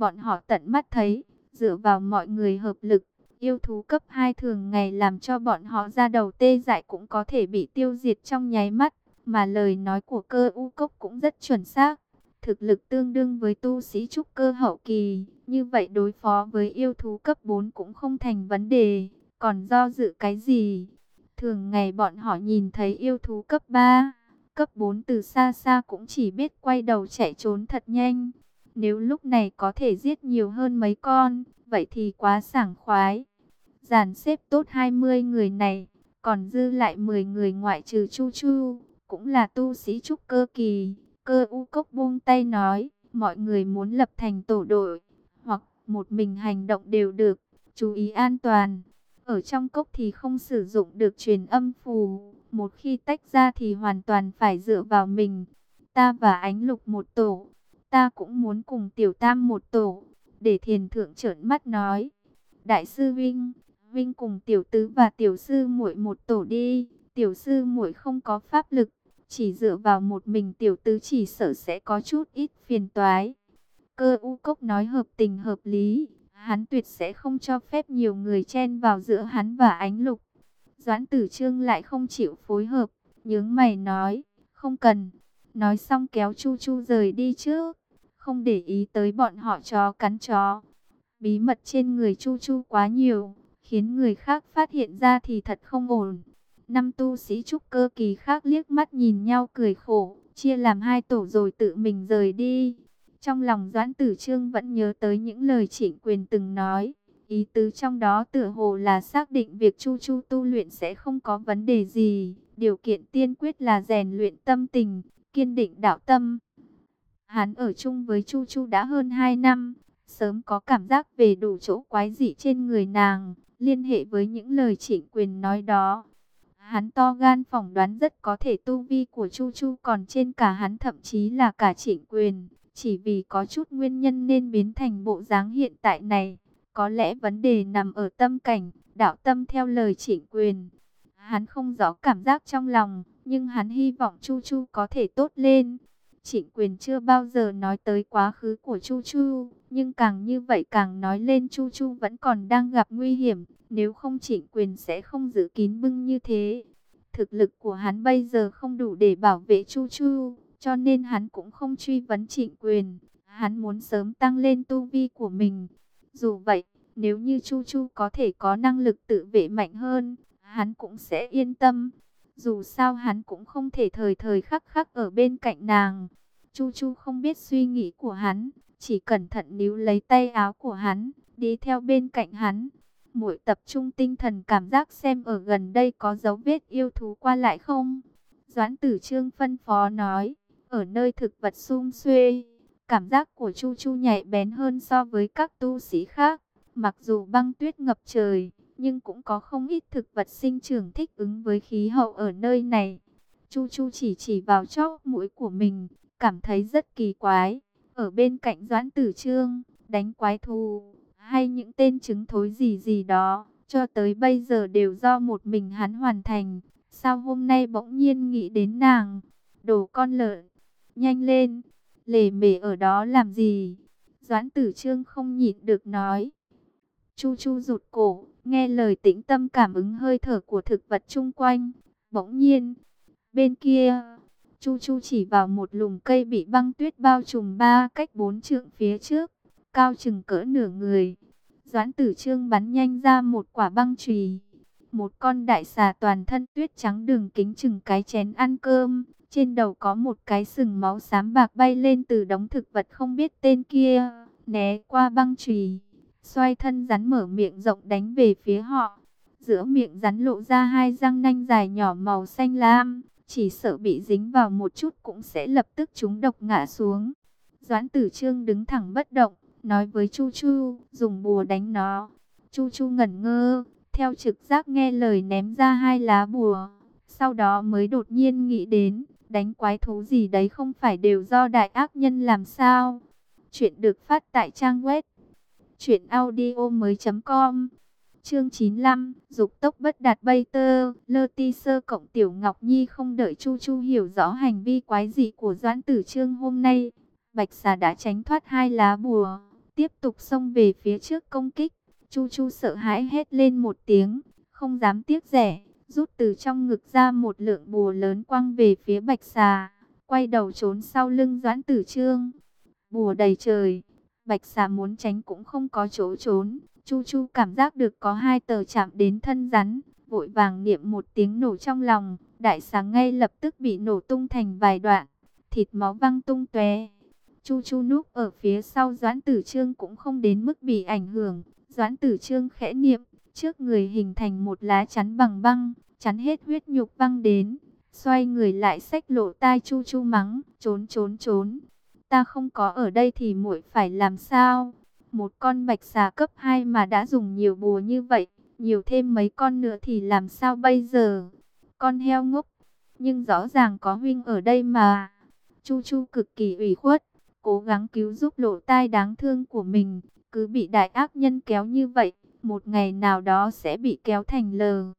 bọn họ tận mắt thấy, dựa vào mọi người hợp lực, yêu thú cấp 2 thường ngày làm cho bọn họ ra đầu tê dại cũng có thể bị tiêu diệt trong nháy mắt, mà lời nói của cơ u cốc cũng rất chuẩn xác. Thực lực tương đương với tu sĩ trúc cơ hậu kỳ, như vậy đối phó với yêu thú cấp 4 cũng không thành vấn đề, còn do dự cái gì? Thường ngày bọn họ nhìn thấy yêu thú cấp 3, cấp 4 từ xa xa cũng chỉ biết quay đầu chạy trốn thật nhanh. Nếu lúc này có thể giết nhiều hơn mấy con, vậy thì quá sảng khoái. Giàn xếp tốt 20 người này, còn dư lại 10 người ngoại trừ Chu Chu, cũng là tu sĩ trúc cơ kỳ. Cơ u cốc buông tay nói, mọi người muốn lập thành tổ đội, hoặc một mình hành động đều được, chú ý an toàn. Ở trong cốc thì không sử dụng được truyền âm phù, một khi tách ra thì hoàn toàn phải dựa vào mình. Ta và ánh lục một tổ, ta cũng muốn cùng tiểu tam một tổ, để thiền thượng trợn mắt nói. Đại sư Vinh, Vinh cùng tiểu tứ và tiểu sư muội một tổ đi, tiểu sư muội không có pháp lực, chỉ dựa vào một mình tiểu tứ chỉ sợ sẽ có chút ít phiền toái. Cơ u cốc nói hợp tình hợp lý, hắn tuyệt sẽ không cho phép nhiều người chen vào giữa hắn và ánh lục. Doãn tử trương lại không chịu phối hợp, nhướng mày nói, không cần. Nói xong kéo Chu Chu rời đi trước, không để ý tới bọn họ chó cắn chó. Bí mật trên người Chu Chu quá nhiều, khiến người khác phát hiện ra thì thật không ổn. Năm tu sĩ trúc cơ kỳ khác liếc mắt nhìn nhau cười khổ, chia làm hai tổ rồi tự mình rời đi. Trong lòng Doãn Tử Trương vẫn nhớ tới những lời trịnh quyền từng nói. Ý tứ trong đó tựa hồ là xác định việc Chu Chu tu luyện sẽ không có vấn đề gì. Điều kiện tiên quyết là rèn luyện tâm tình, kiên định đạo tâm. Hắn ở chung với Chu Chu đã hơn 2 năm, sớm có cảm giác về đủ chỗ quái dị trên người nàng, liên hệ với những lời trịnh quyền nói đó. Hắn to gan phỏng đoán rất có thể tu vi của Chu Chu còn trên cả hắn thậm chí là cả trịnh quyền. Chỉ vì có chút nguyên nhân nên biến thành bộ dáng hiện tại này. Có lẽ vấn đề nằm ở tâm cảnh, đạo tâm theo lời trịnh quyền. Hắn không rõ cảm giác trong lòng, nhưng hắn hy vọng Chu Chu có thể tốt lên. Trịnh quyền chưa bao giờ nói tới quá khứ của Chu Chu, nhưng càng như vậy càng nói lên Chu Chu vẫn còn đang gặp nguy hiểm, nếu không trịnh quyền sẽ không giữ kín bưng như thế. Thực lực của hắn bây giờ không đủ để bảo vệ Chu Chu, cho nên hắn cũng không truy vấn trịnh quyền. Hắn muốn sớm tăng lên tu vi của mình. Dù vậy, nếu như Chu Chu có thể có năng lực tự vệ mạnh hơn, hắn cũng sẽ yên tâm. Dù sao hắn cũng không thể thời thời khắc khắc ở bên cạnh nàng. Chu Chu không biết suy nghĩ của hắn, chỉ cẩn thận níu lấy tay áo của hắn, đi theo bên cạnh hắn. Muội tập trung tinh thần cảm giác xem ở gần đây có dấu vết yêu thú qua lại không. Doãn tử trương phân phó nói, ở nơi thực vật sum xuê, cảm giác của Chu Chu nhạy bén hơn so với các tu sĩ khác. Mặc dù băng tuyết ngập trời, nhưng cũng có không ít thực vật sinh trưởng thích ứng với khí hậu ở nơi này. Chu Chu chỉ chỉ vào chóp mũi của mình, cảm thấy rất kỳ quái. Ở bên cạnh Doãn Tử Trương, đánh quái thù, hay những tên chứng thối gì gì đó, cho tới bây giờ đều do một mình hắn hoàn thành. Sao hôm nay bỗng nhiên nghĩ đến nàng, đồ con lợn, nhanh lên, lề mề ở đó làm gì? Doãn tử trương không nhịn được nói. Chu chu rụt cổ, nghe lời tĩnh tâm cảm ứng hơi thở của thực vật chung quanh. Bỗng nhiên, bên kia, Chu chu chỉ vào một lùm cây bị băng tuyết bao trùm ba cách bốn trượng phía trước, cao chừng cỡ nửa người. Doãn tử trương bắn nhanh ra một quả băng chùy. Một con đại xà toàn thân tuyết trắng đường kính chừng cái chén ăn cơm, trên đầu có một cái sừng máu xám bạc bay lên từ đống thực vật không biết tên kia, né qua băng chùy, xoay thân rắn mở miệng rộng đánh về phía họ. Giữa miệng rắn lộ ra hai răng nanh dài nhỏ màu xanh lam, chỉ sợ bị dính vào một chút cũng sẽ lập tức chúng độc ngã xuống. Doãn tử trương đứng thẳng bất động, nói với Chu Chu, dùng bùa đánh nó. Chu Chu ngẩn ngơ, theo trực giác nghe lời ném ra hai lá bùa. Sau đó mới đột nhiên nghĩ đến, đánh quái thú gì đấy không phải đều do đại ác nhân làm sao. Chuyện được phát tại trang web truyệnaudiomoi.com. Chương 95, dục tốc bất đạt bay tơ, lơ ti sơ cộng tiểu Ngọc Nhi không đợi Chu Chu hiểu rõ hành vi quái dị của Doãn Tử Trương hôm nay. Bạch xà đã tránh thoát hai lá bùa, tiếp tục xông về phía trước công kích. Chu Chu sợ hãi hét lên một tiếng, không dám tiếc rẻ, rút từ trong ngực ra một lượng bùa lớn quăng về phía bạch xà, quay đầu trốn sau lưng Doãn Tử Trương. Bùa đầy trời, bạch xà muốn tránh cũng không có chỗ trốn. Chu Chu cảm giác được có hai tờ chạm đến thân rắn, vội vàng niệm một tiếng nổ trong lòng, đại xà ngay lập tức bị nổ tung thành vài đoạn, thịt máu văng tung tóe. Chu Chu núp ở phía sau Doãn Tử Trương cũng không đến mức bị ảnh hưởng. Doãn Tử Trương khẽ niệm, trước người hình thành một lá chắn bằng băng, chắn hết huyết nhục văng đến. Xoay người lại xách lộ tai Chu Chu mắng, trốn trốn trốn. Ta không có ở đây thì muội phải làm sao? Một con bạch xà cấp 2 mà đã dùng nhiều bùa như vậy, nhiều thêm mấy con nữa thì làm sao bây giờ? Con heo ngốc, nhưng rõ ràng có huynh ở đây mà. Chu Chu cực kỳ ủy khuất, cố gắng cứu giúp lộ tai đáng thương của mình, cứ bị đại ác nhân kéo như vậy, một ngày nào đó sẽ bị kéo thành lờ.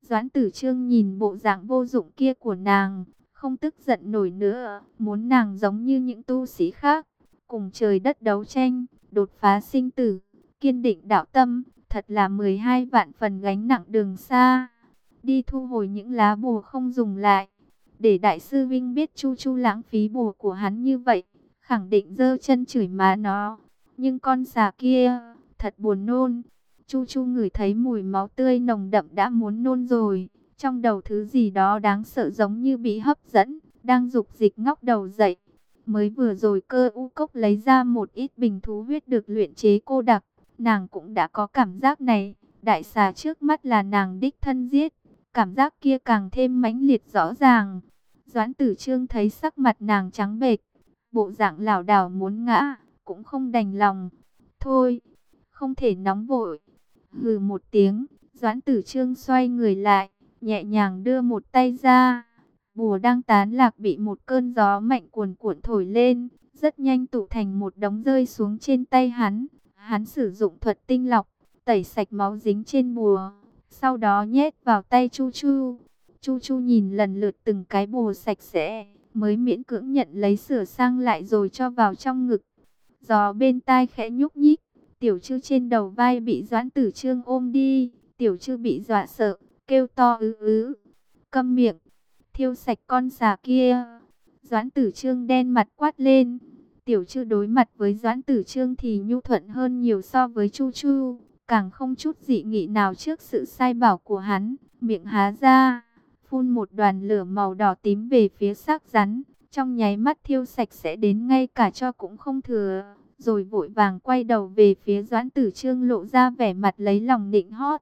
Doãn tử trương nhìn bộ dạng vô dụng kia của nàng, không tức giận nổi nữa, muốn nàng giống như những tu sĩ khác, cùng trời đất đấu tranh, đột phá sinh tử, kiên định đạo tâm, thật là 12 vạn phần gánh nặng đường xa. Đi thu hồi những lá bùa không dùng lại, để đại sư Vinh biết Chu Chu lãng phí bùa của hắn như vậy, khẳng định dơ chân chửi má nó. Nhưng con xà kia, thật buồn nôn. Chu Chu ngửi thấy mùi máu tươi nồng đậm đã muốn nôn rồi. Trong đầu thứ gì đó đáng sợ giống như bị hấp dẫn, đang dục dịch ngóc đầu dậy. Mới vừa rồi cơ u cốc lấy ra một ít bình thú huyết được luyện chế cô đặc. Nàng cũng đã có cảm giác này. Đại xà trước mắt là nàng đích thân giết. Cảm giác kia càng thêm mãnh liệt rõ ràng. Doãn tử trương thấy sắc mặt nàng trắng bệch. Bộ dạng lảo đảo muốn ngã. Cũng không đành lòng. Thôi, không thể nóng vội. Hừ một tiếng. Doãn tử trương xoay người lại. Nhẹ nhàng đưa một tay ra Bùa đang tán lạc bị một cơn gió mạnh cuồn cuộn thổi lên, rất nhanh tụ thành một đống rơi xuống trên tay hắn. Hắn sử dụng thuật tinh lọc, tẩy sạch máu dính trên bùa, sau đó nhét vào tay Chu Chu. Chu Chu nhìn lần lượt từng cái bùa sạch sẽ, mới miễn cưỡng nhận lấy sửa sang lại rồi cho vào trong ngực. Gió bên tai khẽ nhúc nhích, tiểu chư trên đầu vai bị doãn tử trương ôm đi, tiểu chư bị dọa sợ, kêu to ứ ứ. Câm miệng, thiêu sạch con xà kia. Doãn tử trương đen mặt quát lên. Tiểu chư đối mặt với Doãn tử trương thì nhu thuận hơn nhiều so với Chu Chu. Càng không chút dị nghị nào trước sự sai bảo của hắn. Miệng há ra, phun một đoàn lửa màu đỏ tím về phía xác rắn. Trong nháy mắt thiêu sạch sẽ đến ngay cả cho cũng không thừa. Rồi vội vàng quay đầu về phía Doãn tử trương lộ ra vẻ mặt lấy lòng nịnh hót.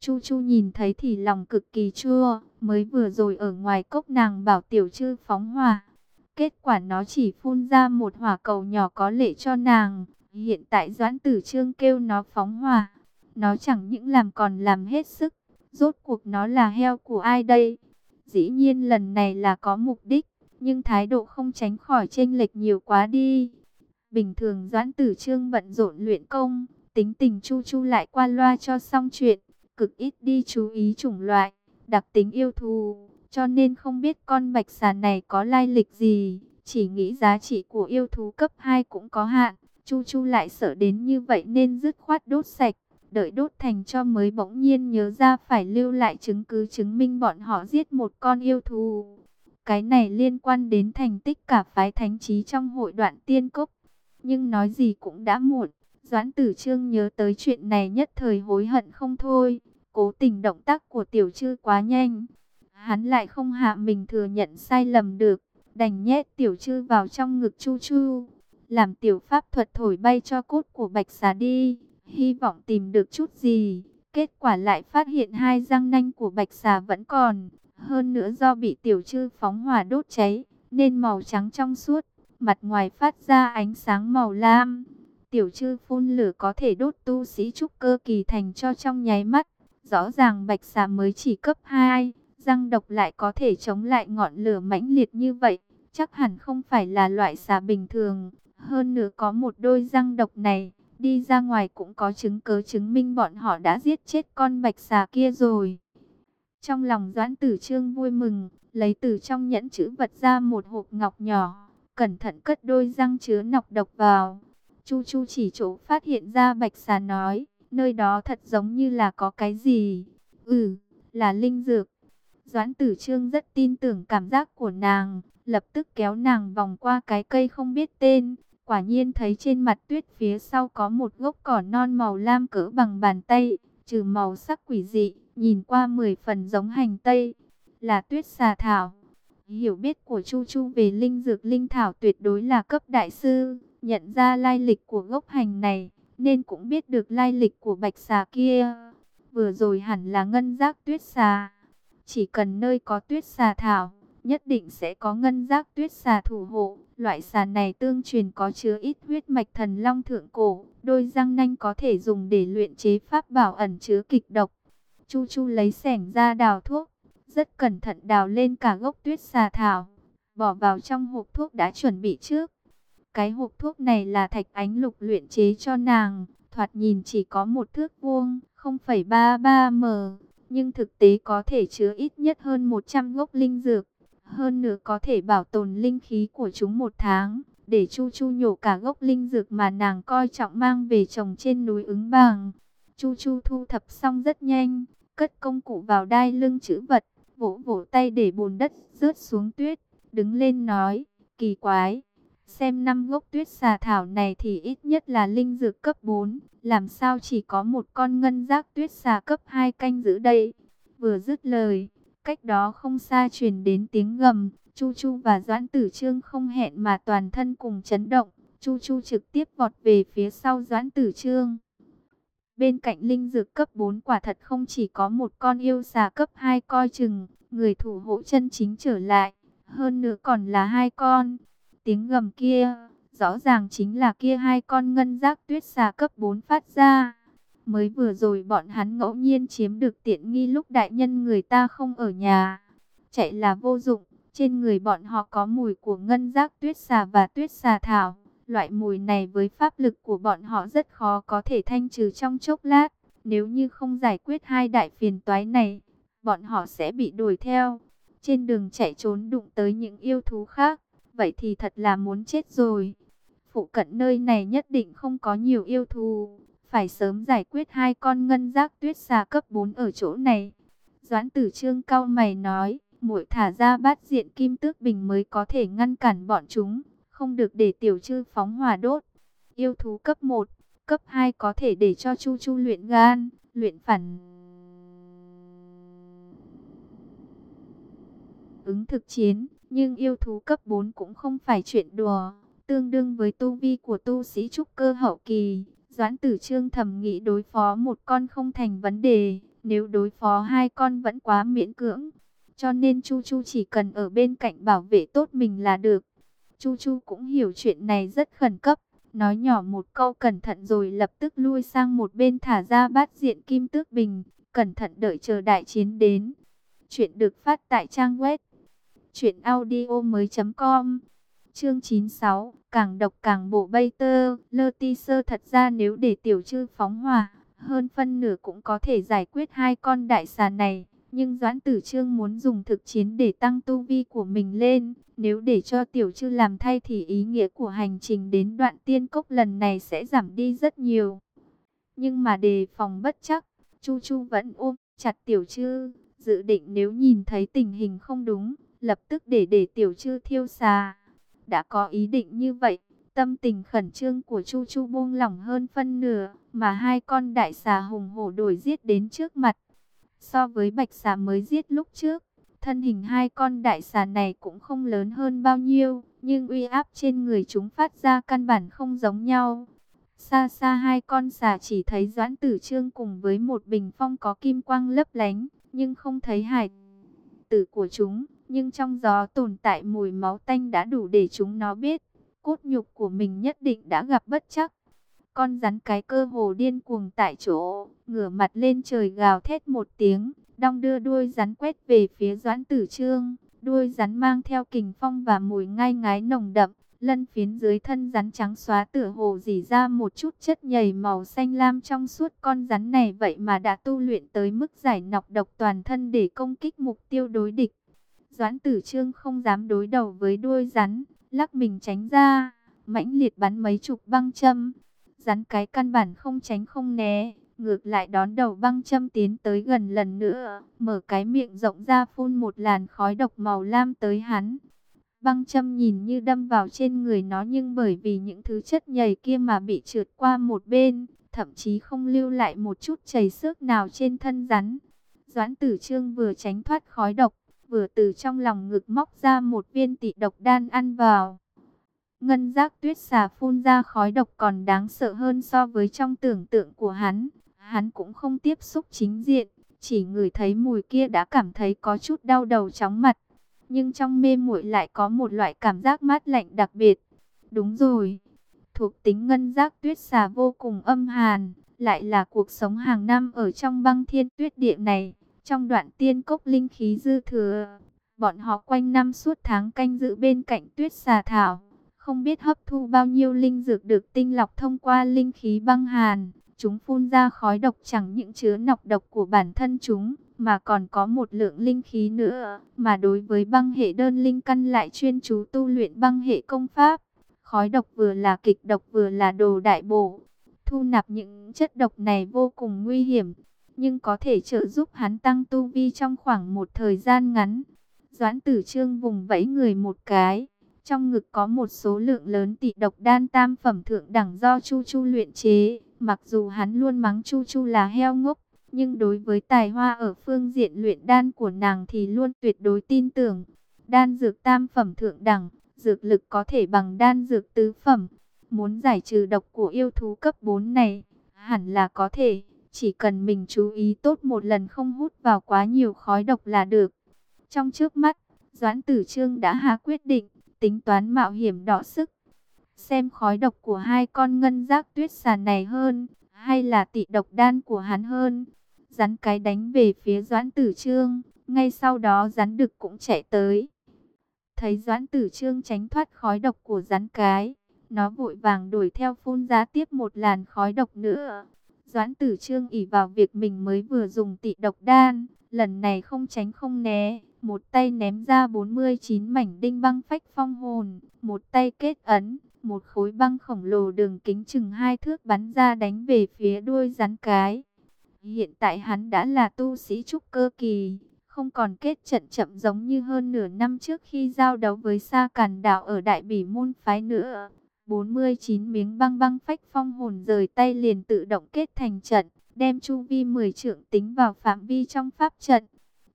Chu Chu nhìn thấy thì lòng cực kỳ chua, mới vừa rồi ở ngoài cốc nàng bảo tiểu chư phóng hỏa. Kết quả nó chỉ phun ra một hỏa cầu nhỏ có lệ cho nàng. Hiện tại Doãn Tử Trương kêu nó phóng hỏa. Nó chẳng những làm còn làm hết sức. Rốt cuộc nó là heo của ai đây? Dĩ nhiên lần này là có mục đích, nhưng thái độ không tránh khỏi chênh lệch nhiều quá đi. Bình thường Doãn Tử Trương bận rộn luyện công, tính tình chu chu lại qua loa cho xong chuyện cực ít đi chú ý chủng loại, đặc tính yêu thù, cho nên không biết con bạch xà này có lai lịch gì, chỉ nghĩ giá trị của yêu thú cấp 2 cũng có hạn. Chu Chu lại sợ đến như vậy nên dứt khoát đốt sạch, đợi đốt thành cho mới bỗng nhiên nhớ ra phải lưu lại chứng cứ chứng minh bọn họ giết một con yêu thú. Cái này liên quan đến thành tích cả phái thánh trí trong hội đoạn tiên cốc. Nhưng nói gì cũng đã muộn, Doãn tử trương nhớ tới chuyện này nhất thời hối hận không thôi. Cố tình động tác của tiểu trư quá nhanh. Hắn lại không hạ mình thừa nhận sai lầm được. Đành nhét tiểu trư vào trong ngực chu chu. Làm tiểu pháp thuật thổi bay cho cốt của bạch xà đi. Hy vọng tìm được chút gì. Kết quả lại phát hiện hai răng nanh của bạch xà vẫn còn. Hơn nữa do bị tiểu trư phóng hỏa đốt cháy. Nên màu trắng trong suốt. Mặt ngoài phát ra ánh sáng màu lam. Tiểu chư phun lửa có thể đốt tu sĩ trúc cơ kỳ thành cho trong nháy mắt. Rõ ràng bạch xà mới chỉ cấp 2, răng độc lại có thể chống lại ngọn lửa mãnh liệt như vậy. Chắc hẳn không phải là loại xà bình thường. Hơn nữa có một đôi răng độc này, đi ra ngoài cũng có chứng cớ chứng minh bọn họ đã giết chết con bạch xà kia rồi. Trong lòng Doãn Tử Trương vui mừng, lấy từ trong nhẫn chữ vật ra một hộp ngọc nhỏ, cẩn thận cất đôi răng chứa nọc độc vào. Chu Chu chỉ chỗ phát hiện ra bạch xà nói, nơi đó thật giống như là có cái gì. Ừ, là linh dược. Doãn tử trương rất tin tưởng cảm giác của nàng, lập tức kéo nàng vòng qua cái cây không biết tên. Quả nhiên thấy trên mặt tuyết phía sau có một gốc cỏ non màu lam cỡ bằng bàn tay, trừ màu sắc quỷ dị, nhìn qua mười phần giống hành tây, là tuyết xà thảo. Hiểu biết của Chu Chu về linh dược linh thảo tuyệt đối là cấp đại sư, nhận ra lai lịch của gốc hành này, nên cũng biết được lai lịch của bạch xà kia. Vừa rồi hẳn là ngân giác tuyết xà. Chỉ cần nơi có tuyết xà thảo, nhất định sẽ có ngân giác tuyết xà thủ hộ. Loại xà này tương truyền có chứa ít huyết mạch thần long thượng cổ, đôi răng nanh có thể dùng để luyện chế pháp bảo ẩn chứa kịch độc. Chu Chu lấy sẻng ra đào thuốc, rất cẩn thận đào lên cả gốc tuyết xà thảo, bỏ vào trong hộp thuốc đã chuẩn bị trước. Cái hộp thuốc này là thạch ánh lục luyện chế cho nàng, thoạt nhìn chỉ có một thước vuông, 0,33m, nhưng thực tế có thể chứa ít nhất hơn 100 gốc linh dược. Hơn nữa có thể bảo tồn linh khí của chúng một tháng, để Chu Chu nhổ cả gốc linh dược mà nàng coi trọng mang về trồng trên núi ứng bàng. Chu Chu thu thập xong rất nhanh, cất công cụ vào đai lưng chữ vật, vỗ vỗ tay để bùn đất rớt xuống tuyết, đứng lên nói, kỳ quái, xem năm gốc tuyết xà thảo này thì ít nhất là linh dược cấp 4, làm sao chỉ có một con ngân giác tuyết xà cấp 2 canh giữ đây. Vừa dứt lời, cách đó không xa truyền đến tiếng gầm, Chu Chu và Doãn Tử Trương không hẹn mà toàn thân cùng chấn động, Chu Chu trực tiếp vọt về phía sau Doãn Tử Trương. Bên cạnh linh dược cấp 4 quả thật không chỉ có một con yêu xà cấp 2 coi chừng, người thủ hộ chân chính trở lại, hơn nữa còn là hai con. Tiếng gầm kia, rõ ràng chính là kia hai con ngân giác tuyết xà cấp 4 phát ra. Mới vừa rồi bọn hắn ngẫu nhiên chiếm được tiện nghi lúc đại nhân người ta không ở nhà. Chạy là vô dụng, trên người bọn họ có mùi của ngân giác tuyết xà và tuyết xà thảo. Loại mùi này với pháp lực của bọn họ rất khó có thể thanh trừ trong chốc lát. Nếu như không giải quyết hai đại phiền toái này, bọn họ sẽ bị đuổi theo. Trên đường chạy trốn đụng tới những yêu thú khác, vậy thì thật là muốn chết rồi. Phụ cận nơi này nhất định không có nhiều yêu thú, phải sớm giải quyết hai con ngân giác tuyết xà cấp 4 ở chỗ này. Doãn tử trương cao mày nói, muội thả ra bát diện kim tước bình mới có thể ngăn cản bọn chúng, không được để tiểu chư phóng hỏa đốt. Yêu thú cấp 1, cấp 2 có thể để cho chu chu luyện gan, luyện phản ứng thực chiến, nhưng yêu thú cấp 4 cũng không phải chuyện đùa, tương đương với tu vi của tu sĩ trúc cơ hậu kỳ. Doãn tử trương thầm nghĩ đối phó một con không thành vấn đề, nếu đối phó hai con vẫn quá miễn cưỡng. Cho nên Chu Chu chỉ cần ở bên cạnh bảo vệ tốt mình là được. Chu Chu cũng hiểu chuyện này rất khẩn cấp, nói nhỏ một câu cẩn thận rồi lập tức lui sang một bên thả ra bát diện kim tước bình, cẩn thận đợi chờ đại chiến đến. Chuyện được phát tại trang web Chuyện audio mới com. Chương 96 Càng độc càng bộ bay tơ. Lơ ti sơ thật ra nếu để tiểu chư phóng hỏa, Hơn phân nửa cũng có thể giải quyết hai con đại xà này. Nhưng Doãn Tử Trương muốn dùng thực chiến để tăng tu vi của mình lên. Nếu để cho tiểu chư làm thay thì ý nghĩa của hành trình đến đoạn tiên cốc lần này sẽ giảm đi rất nhiều. Nhưng mà đề phòng bất chắc, Chu Chu vẫn ôm chặt tiểu chư, Dự định nếu nhìn thấy tình hình không đúng lập tức để để tiểu chư thiêu xà. Đã có ý định như vậy, tâm tình khẩn trương của Chu Chu buông lỏng hơn phân nửa, mà hai con đại xà hùng hổ đổi giết đến trước mặt. So với bạch xà mới giết lúc trước, thân hình hai con đại xà này cũng không lớn hơn bao nhiêu, nhưng uy áp trên người chúng phát ra căn bản không giống nhau. Xa xa hai con xà chỉ thấy Doãn Tử Trương cùng với một bình phong có kim quang lấp lánh, nhưng không thấy hải tử của chúng nhưng trong gió tồn tại mùi máu tanh đã đủ để chúng nó biết, cốt nhục của mình nhất định đã gặp bất chắc. Con rắn cái cơ hồ điên cuồng tại chỗ, ngửa mặt lên trời gào thét một tiếng, đong đưa đuôi rắn quét về phía Doãn Tử Trương, đuôi rắn mang theo kình phong và mùi ngai ngái nồng đậm, lân phiến dưới thân rắn trắng xóa tựa hồ dỉ ra một chút chất nhầy màu xanh lam trong suốt con rắn này vậy mà đã tu luyện tới mức giải nọc độc toàn thân để công kích mục tiêu đối địch. Doãn tử trương không dám đối đầu với đuôi rắn, lắc mình tránh ra. mãnh liệt bắn mấy chục băng châm. Rắn cái căn bản không tránh không né, ngược lại đón đầu băng châm tiến tới gần lần nữa, mở cái miệng rộng ra phun một làn khói độc màu lam tới hắn. Băng châm nhìn như đâm vào trên người nó nhưng bởi vì những thứ chất nhầy kia mà bị trượt qua một bên, thậm chí không lưu lại một chút chảy xước nào trên thân rắn. Doãn tử trương vừa tránh thoát khói độc, vừa từ trong lòng ngực móc ra một viên tị độc đan ăn vào. Ngân giác tuyết xà phun ra khói độc còn đáng sợ hơn so với trong tưởng tượng của hắn. Hắn cũng không tiếp xúc chính diện, chỉ ngửi thấy mùi kia đã cảm thấy có chút đau đầu chóng mặt. Nhưng trong mê muội lại có một loại cảm giác mát lạnh đặc biệt. Đúng rồi, thuộc tính ngân giác tuyết xà vô cùng âm hàn, lại là cuộc sống hàng năm ở trong băng thiên tuyết địa này. Trong đoạn tiên cốc linh khí dư thừa, bọn họ quanh năm suốt tháng canh giữ bên cạnh tuyết xà thảo, không biết hấp thu bao nhiêu linh dược được tinh lọc thông qua linh khí băng hàn. Chúng phun ra khói độc chẳng những chứa nọc độc của bản thân chúng, mà còn có một lượng linh khí nữa, mà đối với băng hệ đơn linh căn lại chuyên chú tu luyện băng hệ công pháp. Khói độc vừa là kịch độc vừa là đồ đại bổ. Thu nạp những chất độc này vô cùng nguy hiểm, nhưng có thể trợ giúp hắn tăng tu vi trong khoảng một thời gian ngắn. Doãn tử trương vùng vẫy người một cái. Trong ngực có một số lượng lớn tỷ độc đan tam phẩm thượng đẳng do Chu Chu luyện chế. Mặc dù hắn luôn mắng Chu Chu là heo ngốc, nhưng đối với tài hoa ở phương diện luyện đan của nàng thì luôn tuyệt đối tin tưởng. Đan dược tam phẩm thượng đẳng, dược lực có thể bằng đan dược tứ phẩm. Muốn giải trừ độc của yêu thú cấp 4 này, hẳn là có thể. Chỉ cần mình chú ý tốt một lần không hút vào quá nhiều khói độc là được. Trong trước mắt, Doãn Tử Trương đã hạ quyết định, tính toán mạo hiểm đỏ sức. Xem khói độc của hai con ngân giác tuyết xà này hơn, hay là tị độc đan của hắn hơn. Rắn cái đánh về phía Doãn Tử Trương, ngay sau đó rắn đực cũng chạy tới. Thấy Doãn Tử Trương tránh thoát khói độc của rắn cái, nó vội vàng đuổi theo phun ra tiếp một làn khói độc nữa. Doãn tử trương ỉ vào việc mình mới vừa dùng tị độc đan, lần này không tránh không né, một tay ném ra 49 mảnh đinh băng phách phong hồn, một tay kết ấn, một khối băng khổng lồ đường kính chừng hai thước bắn ra đánh về phía đuôi rắn cái. Hiện tại hắn đã là tu sĩ trúc cơ kỳ, không còn kết trận chậm giống như hơn nửa năm trước khi giao đấu với Sa Càn Đạo ở Đại Bỉ Môn Phái nữa. 49 miếng băng băng phách phong hồn rời tay liền tự động kết thành trận, đem chu vi 10 trượng tính vào phạm vi trong pháp trận.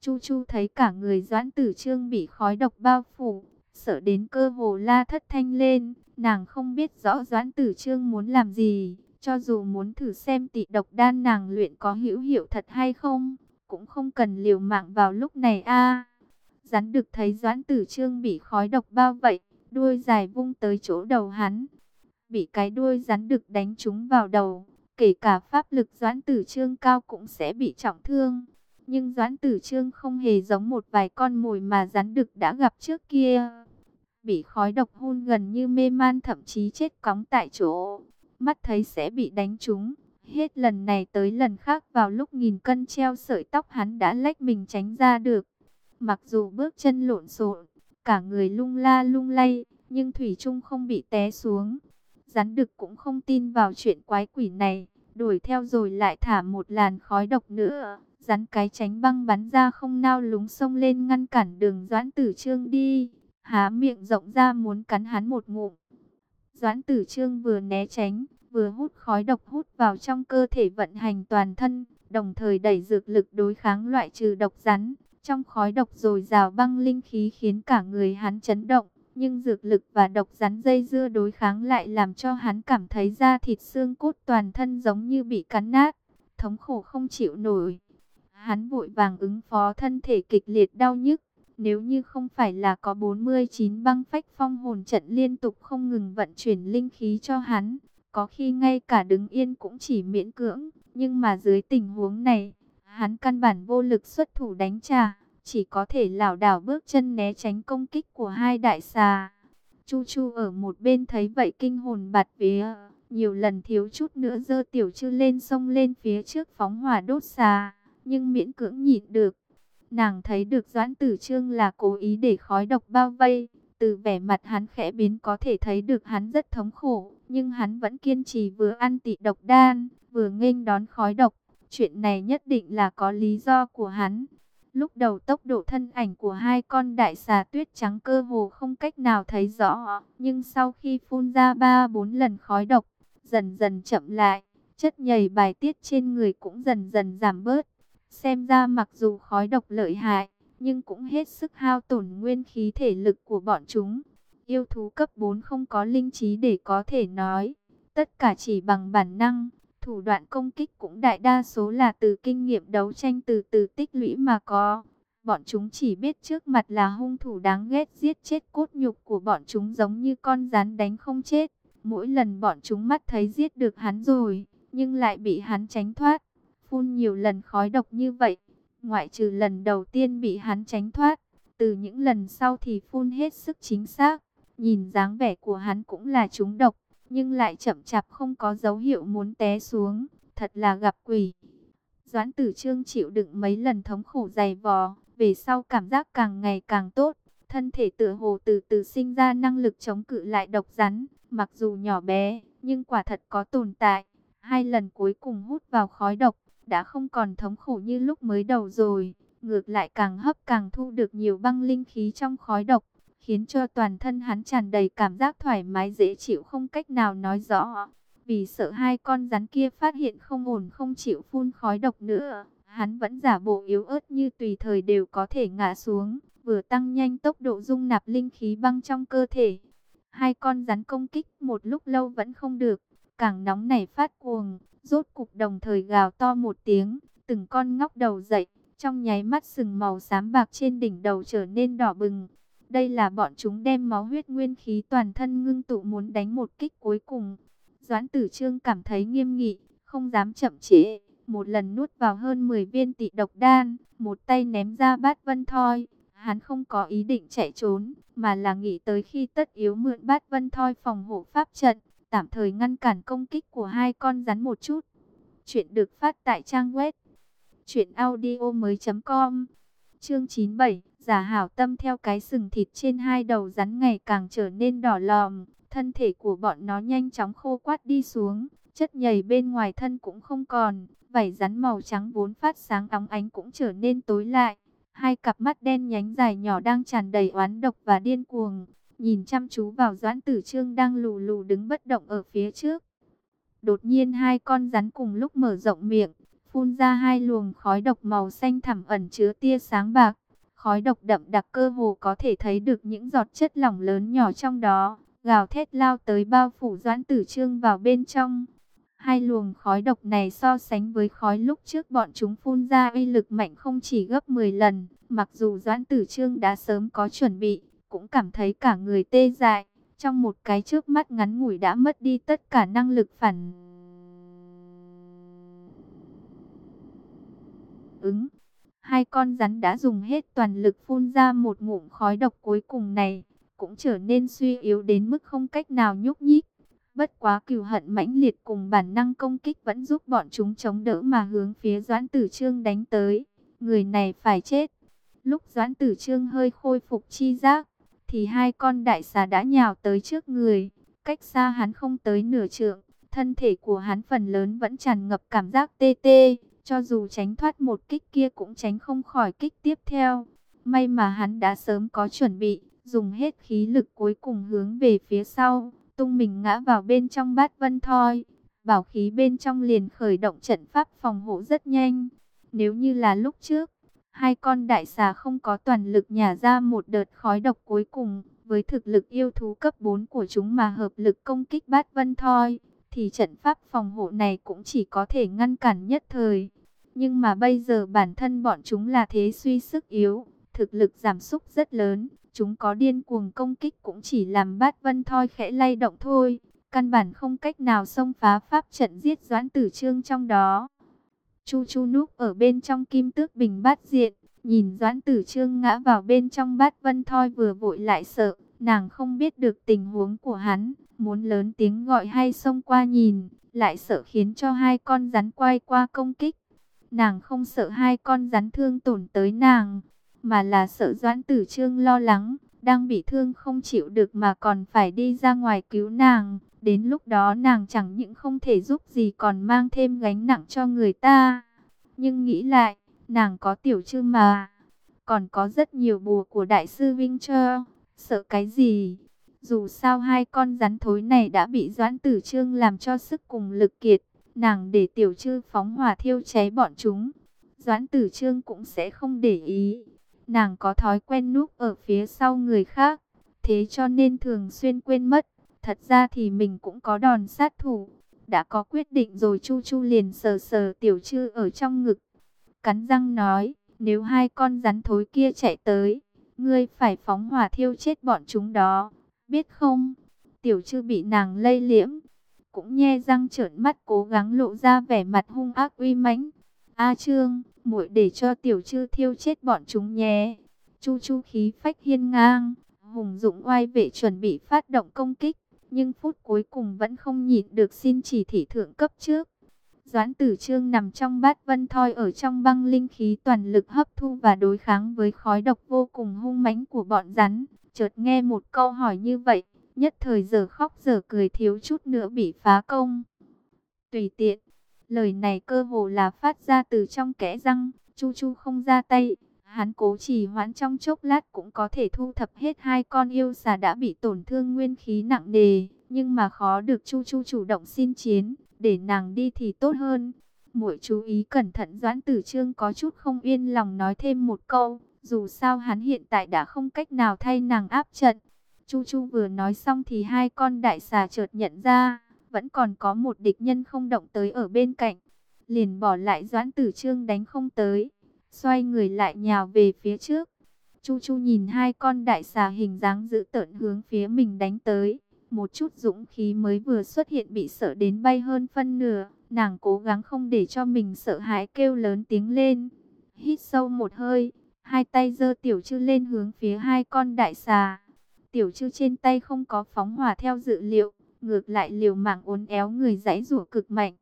Chu Chu thấy cả người Doãn Tử Trương bị khói độc bao phủ, sợ đến cơ hồ la thất thanh lên, nàng không biết rõ Doãn Tử Trương muốn làm gì, cho dù muốn thử xem tị độc đan nàng luyện có hữu hiệu thật hay không, cũng không cần liều mạng vào lúc này a. Rắn được thấy Doãn Tử Trương bị khói độc bao vậy, đuôi dài vung tới chỗ đầu hắn. Bị cái đuôi rắn đực đánh trúng vào đầu, kể cả pháp lực doãn tử trương cao cũng sẽ bị trọng thương. Nhưng doãn tử trương không hề giống một vài con mồi mà rắn đực đã gặp trước kia. Bị khói độc hôn gần như mê man thậm chí chết cóng tại chỗ. Mắt thấy sẽ bị đánh trúng. Hết lần này tới lần khác vào lúc nghìn cân treo sợi tóc hắn đã lách mình tránh ra được. Mặc dù bước chân lộn xộn, cả người lung la lung lay, nhưng Thủy Trung không bị té xuống. Rắn đực cũng không tin vào chuyện quái quỷ này, đuổi theo rồi lại thả một làn khói độc nữa. Rắn cái tránh băng bắn ra không nao lúng sông lên ngăn cản đường Doãn Tử Trương đi, há miệng rộng ra muốn cắn hắn một ngụm. Doãn Tử Trương vừa né tránh, vừa hút khói độc hút vào trong cơ thể vận hành toàn thân, đồng thời đẩy dược lực đối kháng loại trừ độc rắn. Trong khói độc rồi rào băng linh khí khiến cả người hắn chấn động, nhưng dược lực và độc rắn dây dưa đối kháng lại làm cho hắn cảm thấy da thịt xương cốt toàn thân giống như bị cắn nát, thống khổ không chịu nổi. Hắn vội vàng ứng phó thân thể kịch liệt đau nhức, nếu như không phải là có 49 băng phách phong hồn trận liên tục không ngừng vận chuyển linh khí cho hắn, có khi ngay cả đứng yên cũng chỉ miễn cưỡng, nhưng mà dưới tình huống này, hắn căn bản vô lực xuất thủ đánh trả, chỉ có thể lảo đảo bước chân né tránh công kích của hai đại xà. Chu Chu ở một bên thấy vậy kinh hồn bạt vía, nhiều lần thiếu chút nữa dơ tiểu chư lên sông lên phía trước phóng hỏa đốt xà, nhưng miễn cưỡng nhịn được. Nàng thấy được Doãn Tử Trương là cố ý để khói độc bao vây, Từ vẻ mặt hắn khẽ biến có thể thấy được hắn rất thống khổ, nhưng hắn vẫn kiên trì vừa ăn tị độc đan, vừa nghênh đón khói độc. Chuyện này nhất định là có lý do của hắn. Lúc đầu tốc độ thân ảnh của hai con đại xà tuyết trắng cơ hồ không cách nào thấy rõ, nhưng sau khi phun ra ba bốn lần khói độc, dần dần chậm lại, chất nhầy bài tiết trên người cũng dần dần giảm bớt. Xem ra mặc dù khói độc lợi hại, nhưng cũng hết sức hao tổn nguyên khí thể lực của bọn chúng. Yêu thú cấp 4 không có linh trí để có thể nói, tất cả chỉ bằng bản năng, thủ đoạn công kích cũng đại đa số là từ kinh nghiệm đấu tranh từ từ tích lũy mà có. Bọn chúng chỉ biết trước mặt là hung thủ đáng ghét giết chết cốt nhục của bọn chúng giống như con rắn đánh không chết. Mỗi lần bọn chúng mắt thấy giết được hắn rồi, nhưng lại bị hắn tránh thoát. Phun nhiều lần khói độc như vậy, ngoại trừ lần đầu tiên bị hắn tránh thoát. Từ những lần sau thì phun hết sức chính xác. Nhìn dáng vẻ của hắn cũng là trúng độc, nhưng lại chậm chạp không có dấu hiệu muốn té xuống. Thật là gặp quỷ. Doãn tử trương chịu đựng mấy lần thống khổ dày vò, về sau cảm giác càng ngày càng tốt. Thân thể tựa hồ từ từ sinh ra năng lực chống cự lại độc rắn, mặc dù nhỏ bé, nhưng quả thật có tồn tại. Hai lần cuối cùng hút vào khói độc, đã không còn thống khổ như lúc mới đầu rồi. Ngược lại càng hấp càng thu được nhiều băng linh khí trong khói độc, khiến cho toàn thân hắn tràn đầy cảm giác thoải mái dễ chịu không cách nào nói rõ. Vì sợ hai con rắn kia phát hiện không ổn không chịu phun khói độc nữa, hắn vẫn giả bộ yếu ớt như tùy thời đều có thể ngã xuống, vừa tăng nhanh tốc độ dung nạp linh khí băng trong cơ thể. Hai con rắn công kích một lúc lâu vẫn không được, càng nóng nảy phát cuồng, rốt cục đồng thời gào to một tiếng, từng con ngóc đầu dậy, trong nháy mắt sừng màu xám bạc trên đỉnh đầu trở nên đỏ bừng. Đây là bọn chúng đem máu huyết nguyên khí toàn thân ngưng tụ muốn đánh một kích cuối cùng. Doãn tử trương cảm thấy nghiêm nghị, không dám chậm trễ, một lần nuốt vào hơn 10 viên tị độc đan, một tay ném ra bát vân thoi. Hắn không có ý định chạy trốn, mà là nghĩ tới khi tất yếu mượn bát vân thoi phòng hộ pháp trận, tạm thời ngăn cản công kích của hai con rắn một chút. Chuyện được phát tại trang web truyệnaudiomoi.com. Chương 97, giả hảo tâm theo cái sừng thịt trên hai đầu rắn ngày càng trở nên đỏ lòm, thân thể của bọn nó nhanh chóng khô quát đi xuống, chất nhầy bên ngoài thân cũng không còn, vảy rắn màu trắng vốn phát sáng óng ánh cũng trở nên tối lại. Hai cặp mắt đen nhánh dài nhỏ đang tràn đầy oán độc và điên cuồng nhìn chăm chú vào Doãn Tử Trương đang lù lù đứng bất động ở phía trước. Đột nhiên hai con rắn cùng lúc mở rộng miệng, phun ra hai luồng khói độc màu xanh thẳm ẩn chứa tia sáng bạc. Khói độc đậm đặc cơ hồ có thể thấy được những giọt chất lỏng lớn nhỏ trong đó, gào thét lao tới bao phủ Doãn Tử Trương vào bên trong. Hai luồng khói độc này so sánh với khói lúc trước bọn chúng phun ra uy lực mạnh không chỉ gấp 10 lần, mặc dù Doãn Tử Trương đã sớm có chuẩn bị, cũng cảm thấy cả người tê dại. Trong một cái trước mắt ngắn ngủi đã mất đi tất cả năng lực phản ứng. Hai con rắn đã dùng hết toàn lực phun ra một ngụm khói độc cuối cùng này, cũng trở nên suy yếu đến mức không cách nào nhúc nhích. Bất quá cừu hận mãnh liệt cùng bản năng công kích vẫn giúp bọn chúng chống đỡ mà hướng phía Doãn Tử Trương đánh tới. Người này phải chết. Lúc Doãn Tử Trương hơi khôi phục chi giác, thì hai con đại xà đã nhào tới trước người. Cách xa hắn không tới nửa trượng, thân thể của hắn phần lớn vẫn tràn ngập cảm giác tê tê, cho dù tránh thoát một kích kia cũng tránh không khỏi kích tiếp theo. May mà hắn đã sớm có chuẩn bị, dùng hết khí lực cuối cùng hướng về phía sau, tung mình ngã vào bên trong bát vân thoi. Bảo khí bên trong liền khởi động trận pháp phòng hộ rất nhanh. Nếu như là lúc trước, Hai con đại xà không có toàn lực nhả ra một đợt khói độc cuối cùng, với thực lực yêu thú cấp 4 của chúng mà hợp lực công kích bát vân thoi, thì trận pháp phòng hộ này cũng chỉ có thể ngăn cản nhất thời. Nhưng mà bây giờ bản thân bọn chúng là thế suy sức yếu, thực lực giảm sút rất lớn, chúng có điên cuồng công kích cũng chỉ làm bát vân thoi khẽ lay động thôi, căn bản không cách nào xông phá pháp trận giết doãn tử trương trong đó. Chu Chu núp ở bên trong kim tước bình bát diện, nhìn Doãn Tử Trương ngã vào bên trong bát vân thoi vừa vội lại sợ, nàng không biết được tình huống của hắn, muốn lớn tiếng gọi hay xông qua nhìn, lại sợ khiến cho hai con rắn quay qua công kích. Nàng không sợ hai con rắn thương tổn tới nàng, mà là sợ Doãn Tử Trương lo lắng, đang bị thương không chịu được mà còn phải đi ra ngoài cứu nàng. Đến lúc đó nàng chẳng những không thể giúp gì còn mang thêm gánh nặng cho người ta. Nhưng nghĩ lại, nàng có tiểu chư mà. Còn có rất nhiều bùa của đại sư Vinh Trơ. Sợ cái gì? Dù sao hai con rắn thối này đã bị Doãn Tử Trương làm cho sức cùng lực kiệt. Nàng để tiểu trư phóng hỏa thiêu cháy bọn chúng. Doãn Tử Trương cũng sẽ không để ý. Nàng có thói quen núp ở phía sau người khác. Thế cho nên thường xuyên quên mất. Thật ra thì mình cũng có đòn sát thủ. Đã có quyết định rồi Chu Chu liền sờ sờ tiểu trư ở trong ngực. Cắn răng nói, nếu hai con rắn thối kia chạy tới, ngươi phải phóng hỏa thiêu chết bọn chúng đó. Biết không? Tiểu chư bị nàng lây liễm. Cũng nhe răng trợn mắt cố gắng lộ ra vẻ mặt hung ác uy mãnh. A Trương, muội để cho tiểu chư thiêu chết bọn chúng nhé. Chu Chu khí phách hiên ngang, hùng dũng oai vệ chuẩn bị phát động công kích nhưng phút cuối cùng vẫn không nhịn được xin chỉ thị thượng cấp trước. Doãn tử trương nằm trong bát vân thoi ở trong băng linh khí toàn lực hấp thu và đối kháng với khói độc vô cùng hung mãnh của bọn rắn. Chợt nghe một câu hỏi như vậy, nhất thời giờ khóc giờ cười thiếu chút nữa bị phá công. Tùy tiện, lời này cơ hồ là phát ra từ trong kẽ răng, chu chu không ra tay. Hắn cố trì hoãn trong chốc lát cũng có thể thu thập hết hai con yêu xà đã bị tổn thương nguyên khí nặng nề, nhưng mà khó được Chu Chu chủ động xin chiến, để nàng đi thì tốt hơn. Muội chú ý cẩn thận Doãn Tử Trương có chút không yên lòng nói thêm một câu, dù sao hắn hiện tại đã không cách nào thay nàng áp trận. Chu Chu vừa nói xong thì hai con đại xà chợt nhận ra, vẫn còn có một địch nhân không động tới ở bên cạnh, liền bỏ lại Doãn Tử Trương đánh không tới xoay người lại nhào về phía trước. Chu Chu nhìn hai con đại xà hình dáng dữ tợn hướng phía mình đánh tới. Một chút dũng khí mới vừa xuất hiện bị sợ đến bay hơn phân nửa. Nàng cố gắng không để cho mình sợ hãi kêu lớn tiếng lên. Hít sâu một hơi, hai tay giơ tiểu chư lên hướng phía hai con đại xà. Tiểu chư trên tay không có phóng hỏa theo dự liệu, ngược lại liều mạng uốn éo người giãy rủa cực mạnh.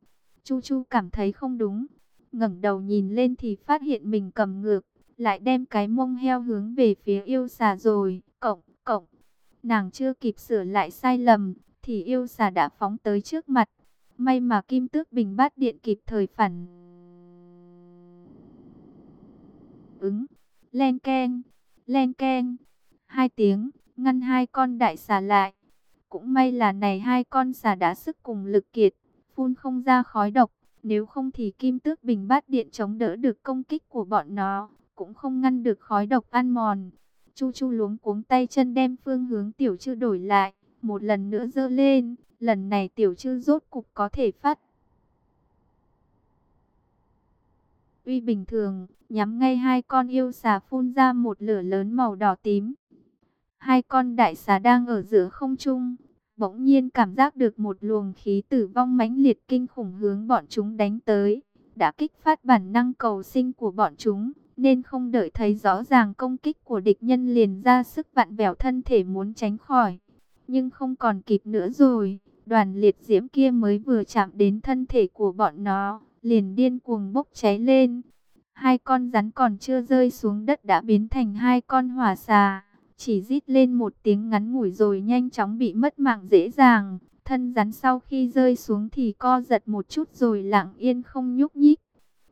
Chu Chu cảm thấy không đúng, ngẩng đầu nhìn lên thì phát hiện mình cầm ngược, lại đem cái mông heo hướng về phía yêu xà rồi. Nàng chưa kịp sửa lại sai lầm, thì yêu xà đã phóng tới trước mặt. May mà kim tước bình bát điện kịp thời phản. Ứng, len keng, len keng, hai tiếng, ngăn hai con đại xà lại. Cũng may là này hai con xà đã sức cùng lực kiệt, phun không ra khói độc. Nếu không thì kim tước bình bát điện chống đỡ được công kích của bọn nó, cũng không ngăn được khói độc ăn mòn. Chu chu luống cuống tay chân đem phương hướng tiểu chư đổi lại, một lần nữa dơ lên, lần này tiểu chư rốt cục có thể phát. Uy bình thường, nhắm ngay hai con yêu xà phun ra một lửa lớn màu đỏ tím. Hai con đại xà đang ở giữa không trung, bỗng nhiên cảm giác được một luồng khí tử vong mãnh liệt kinh khủng hướng bọn chúng đánh tới, đã kích phát bản năng cầu sinh của bọn chúng, nên không đợi thấy rõ ràng công kích của địch nhân liền ra sức vặn vẹo thân thể muốn tránh khỏi. Nhưng không còn kịp nữa rồi, đoàn liệt diễm kia mới vừa chạm đến thân thể của bọn nó, liền điên cuồng bốc cháy lên. Hai con rắn còn chưa rơi xuống đất đã biến thành hai con hỏa xà chỉ rít lên một tiếng ngắn ngủi rồi nhanh chóng bị mất mạng dễ dàng. Thân rắn sau khi rơi xuống thì co giật một chút rồi lặng yên không nhúc nhích.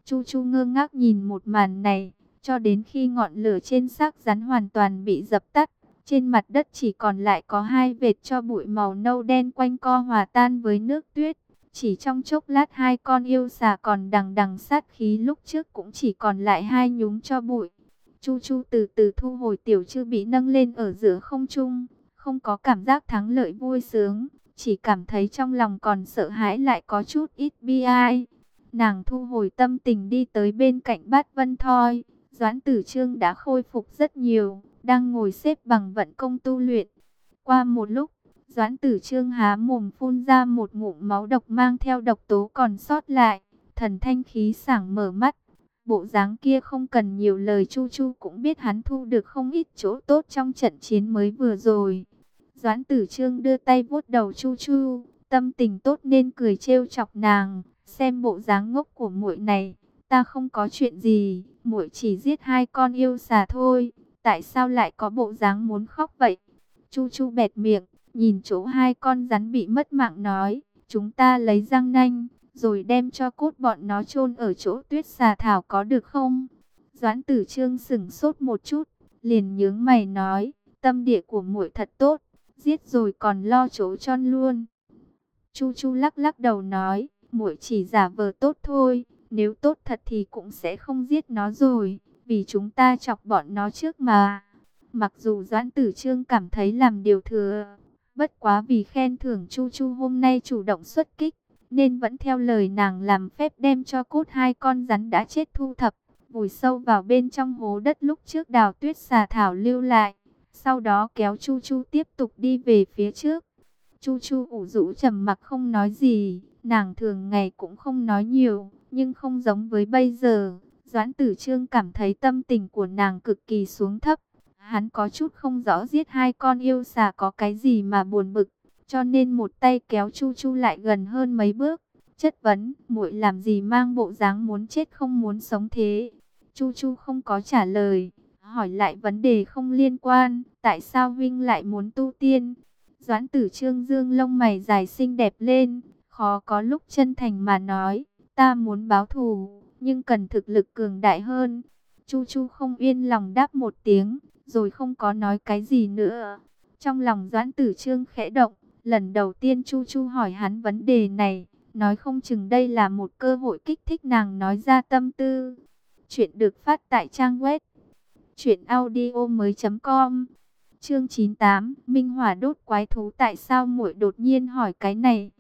Chu Chu ngơ ngác nhìn một màn này, cho đến khi ngọn lửa trên xác rắn hoàn toàn bị dập tắt. Trên mặt đất chỉ còn lại có hai vệt cho bụi màu nâu đen quanh co hòa tan với nước tuyết. Chỉ trong chốc lát hai con yêu xà còn đằng đằng sát khí lúc trước cũng chỉ còn lại hai nhúng cho bụi. Chu Chu từ từ thu hồi tiểu chư bị nâng lên ở giữa không trung, không có cảm giác thắng lợi vui sướng, chỉ cảm thấy trong lòng còn sợ hãi lại có chút ít bi ai. Nàng thu hồi tâm tình đi tới bên cạnh bát vân thoi, Doãn tử trương đã khôi phục rất nhiều, đang ngồi xếp bằng vận công tu luyện. Qua một lúc, Doãn tử trương há mồm phun ra một ngụm máu độc mang theo độc tố còn sót lại, thần thanh khí sảng mở mắt, Bộ dáng kia không cần nhiều lời Chu Chu cũng biết hắn thu được không ít chỗ tốt trong trận chiến mới vừa rồi. Doãn tử trương đưa tay vuốt đầu Chu Chu, tâm tình tốt nên cười trêu chọc nàng, xem bộ dáng ngốc của muội này, ta không có chuyện gì, muội chỉ giết hai con yêu xà thôi, tại sao lại có bộ dáng muốn khóc vậy? Chu Chu bẹt miệng, nhìn chỗ hai con rắn bị mất mạng nói, chúng ta lấy răng nanh, rồi đem cho cốt bọn nó chôn ở chỗ tuyết xà thảo có được không? Doãn tử trương sửng sốt một chút, liền nhướng mày nói, tâm địa của muội thật tốt, giết rồi còn lo chỗ chôn luôn. Chu Chu lắc lắc đầu nói, muội chỉ giả vờ tốt thôi, nếu tốt thật thì cũng sẽ không giết nó rồi, vì chúng ta chọc bọn nó trước mà. Mặc dù Doãn Tử Trương cảm thấy làm điều thừa, bất quá vì khen thưởng Chu Chu hôm nay chủ động xuất kích, nên vẫn theo lời nàng làm phép đem cho cốt hai con rắn đã chết thu thập, vùi sâu vào bên trong hố đất lúc trước đào tuyết xà thảo lưu lại. Sau đó kéo Chu Chu tiếp tục đi về phía trước. Chu Chu ủ rũ trầm mặc không nói gì, nàng thường ngày cũng không nói nhiều, nhưng không giống với bây giờ. Doãn Tử Trương cảm thấy tâm tình của nàng cực kỳ xuống thấp. Hắn có chút không rõ giết hai con yêu xà có cái gì mà buồn bực, cho nên một tay kéo Chu Chu lại gần hơn mấy bước. Chất vấn, muội làm gì mang bộ dáng muốn chết không muốn sống thế? Chu Chu không có trả lời, hỏi lại vấn đề không liên quan, tại sao Vinh lại muốn tu tiên? Doãn tử trương dương lông mày dài xinh đẹp lên, khó có lúc chân thành mà nói, ta muốn báo thù, nhưng cần thực lực cường đại hơn. Chu Chu không yên lòng đáp một tiếng, rồi không có nói cái gì nữa. Trong lòng Doãn Tử Trương khẽ động, lần đầu tiên Chu Chu hỏi hắn vấn đề này, nói không chừng đây là một cơ hội kích thích nàng nói ra tâm tư. Chuyện được phát tại trang web truyệnaudiomoi.com. Chương 98, Minh Hỏa đốt quái thú tại sao muội đột nhiên hỏi cái này?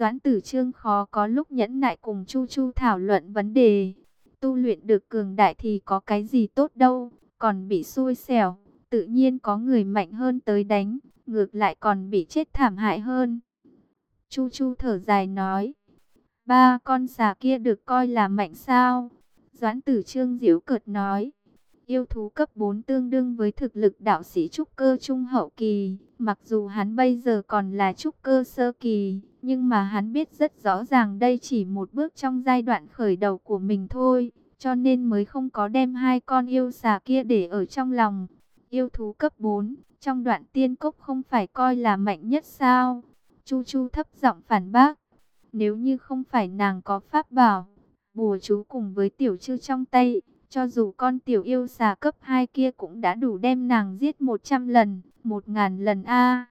Doãn Tử Trương khó có lúc nhẫn nại cùng Chu Chu thảo luận vấn đề. Tu luyện được cường đại thì có cái gì tốt đâu, còn bị xui xẻo, tự nhiên có người mạnh hơn tới đánh, ngược lại còn bị chết thảm hại hơn. Chu Chu thở dài nói, ba con xà kia được coi là mạnh sao? Doãn Tử Trương diễu cợt nói, Yêu thú cấp 4 tương đương với thực lực đạo sĩ trúc cơ trung hậu kỳ. Mặc dù hắn bây giờ còn là trúc cơ sơ kỳ, nhưng mà hắn biết rất rõ ràng đây chỉ một bước trong giai đoạn khởi đầu của mình thôi. Cho nên mới không có đem hai con yêu xà kia để ở trong lòng. Yêu thú cấp 4, trong đoạn tiên cốc không phải coi là mạnh nhất sao? Chu Chu thấp giọng phản bác. Nếu như không phải nàng có pháp bảo, bùa chú cùng với tiểu chư trong tay, cho dù con tiểu yêu xà cấp 2 kia cũng đã đủ đem nàng giết 100 lần, 1000 lần a.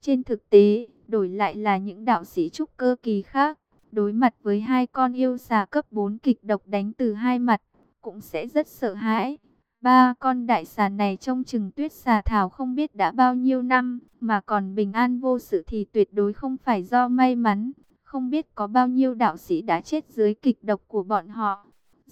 Trên thực tế, đổi lại là những đạo sĩ trúc cơ kỳ khác, đối mặt với hai con yêu xà cấp 4 kịch độc đánh từ hai mặt, cũng sẽ rất sợ hãi. Ba con đại xà này trong chừng tuyết xà thảo không biết đã bao nhiêu năm, mà còn bình an vô sự thì tuyệt đối không phải do may mắn. Không biết có bao nhiêu đạo sĩ đã chết dưới kịch độc của bọn họ.